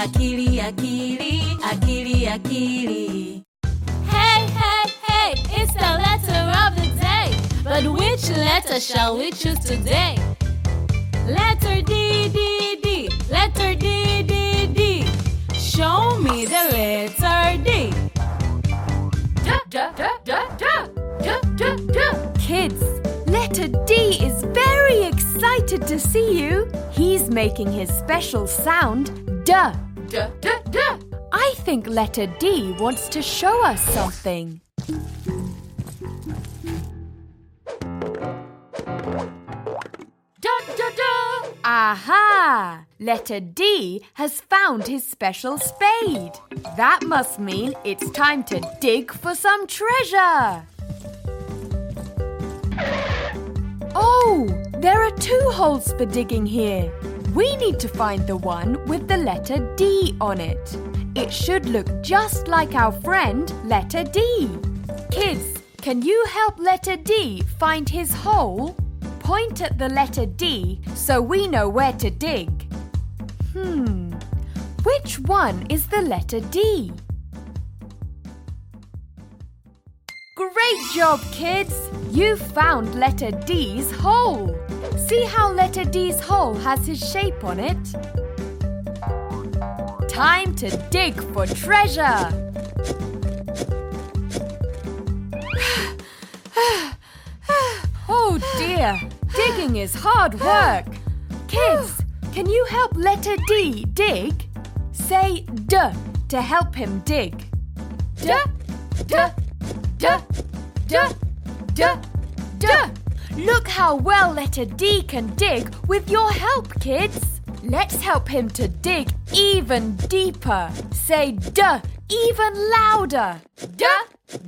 akili, akili, akili, akili. Hey, hey, hey, it's the letter of the day. But which letter shall we choose today? Letter D, D, D, letter D, D, D. Show me the letter D. Da, da, da, da, da, da, da. Kids, letter D is very excited to see you. He's making his special sound, duh. I think letter D wants to show us something. Aha! Letter D has found his special spade. That must mean it's time to dig for some treasure. Oh, there are two holes for digging here. We need to find the one with the letter D on it. It should look just like our friend, letter D. Kids, can you help letter D find his hole? Point at the letter D so we know where to dig. Hmm, which one is the letter D? Great job, kids! You found letter D's hole. See how letter D's hole has his shape on it? Time to dig for treasure. oh dear, digging is hard work. Kids, can you help letter D dig? Say D to help him dig. D, D, D, D, D, D. Look how well letter D can dig with your help, kids. Let's help him to dig even deeper. Say D even louder. D,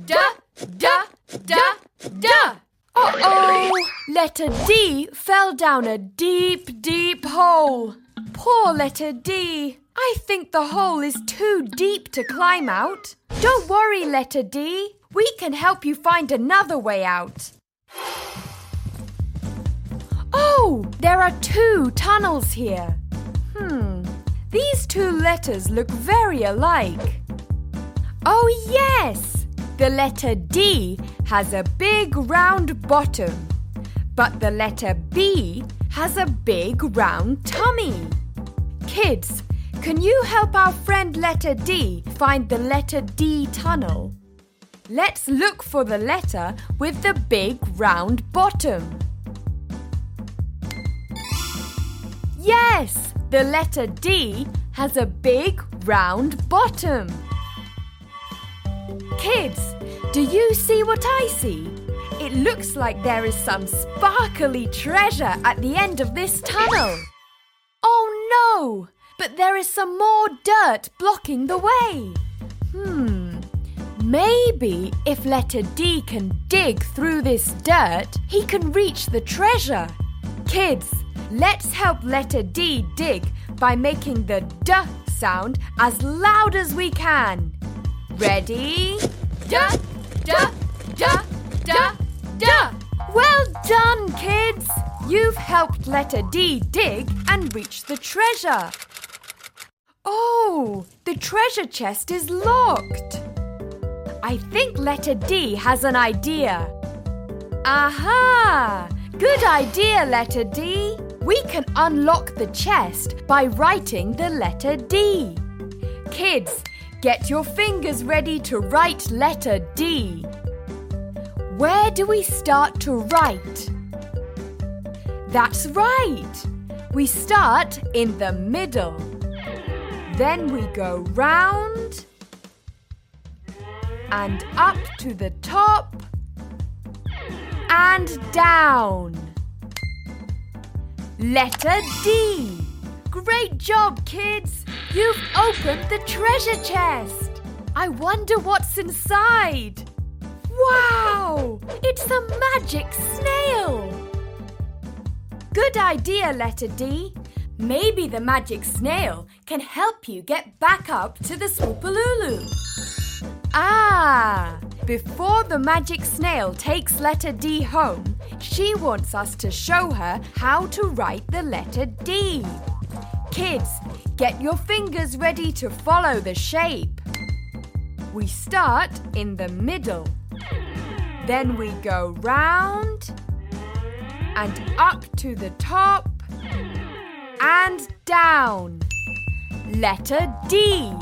D, D, D, D. Uh oh! Letter D fell down a deep, deep hole. Poor letter D. I think the hole is too deep to climb out. Don't worry, letter D. We can help you find another way out. Oh, there are two tunnels here. Hmm, these two letters look very alike. Oh, yes! The letter D has a big round bottom, but the letter B has a big round tummy. Kids, can you help our friend letter D find the letter D tunnel? Let's look for the letter with the big round bottom. Yes, the letter D has a big round bottom. Kids, do you see what I see? It looks like there is some sparkly treasure at the end of this tunnel. Oh no! But there is some more dirt blocking the way. Maybe if letter D can dig through this dirt, he can reach the treasure. Kids, let's help letter D dig by making the D sound as loud as we can. Ready? Da, da, da, da, da. Well done, kids! You've helped letter D dig and reach the treasure. Oh, the treasure chest is locked. I think letter D has an idea. Aha! Good idea, letter D. We can unlock the chest by writing the letter D. Kids, get your fingers ready to write letter D. Where do we start to write? That's right. We start in the middle. Then we go round and up to the top and down. Letter D. Great job, kids. You've opened the treasure chest. I wonder what's inside. Wow! It's a magic snail. Good idea, letter D. Maybe the magic snail can help you get back up to the Swoopalulu. Ah! Before the magic snail takes letter D home, she wants us to show her how to write the letter D. Kids, Get your fingers ready to follow the shape. We start in the middle. Then we go round and up to the top and down. Letter D.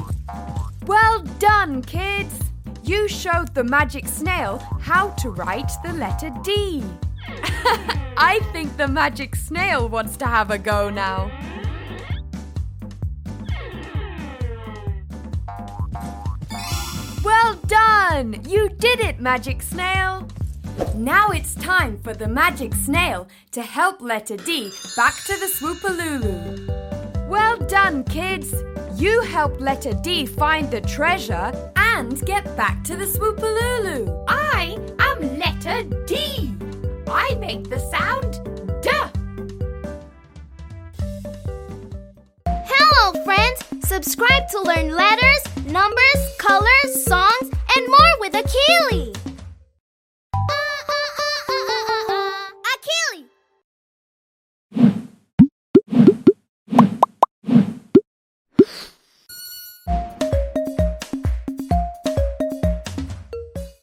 Well done, kids! You showed the magic snail how to write the letter D. I think the magic snail wants to have a go now. Well done! You did it, Magic Snail! Now it's time for the Magic Snail to help letter D back to the Swoopalulu. Well done, kids! You helped letter D find the treasure and get back to the Swoopalulu. I am letter D. I make the sound D. Hello, friends! Subscribe to learn letters, numbers, colors, songs, and more with Akili.